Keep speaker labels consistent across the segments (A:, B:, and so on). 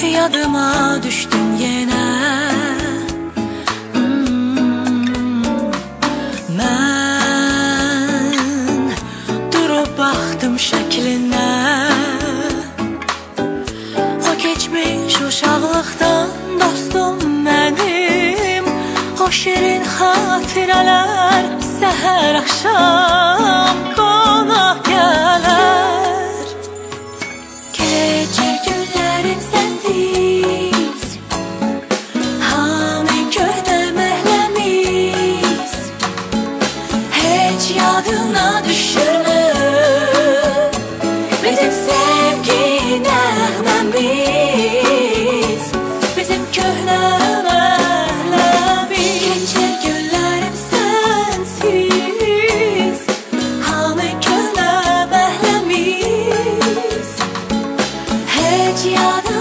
A: Sən yadıma düşdün yenə hmm, Mən durub baxdım şəklinə O keçmiş uşaqlıqdan dostum mənim O şirin xatirələr səhər axşam biz Hanı köhnə bəhləmiz Heç yadı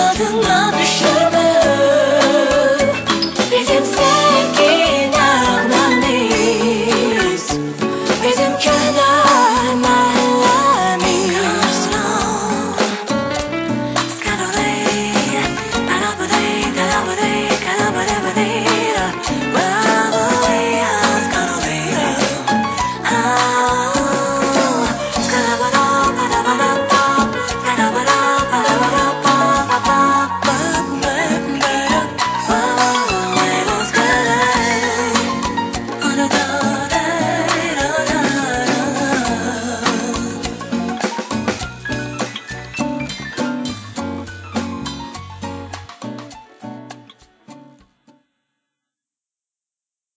A: Another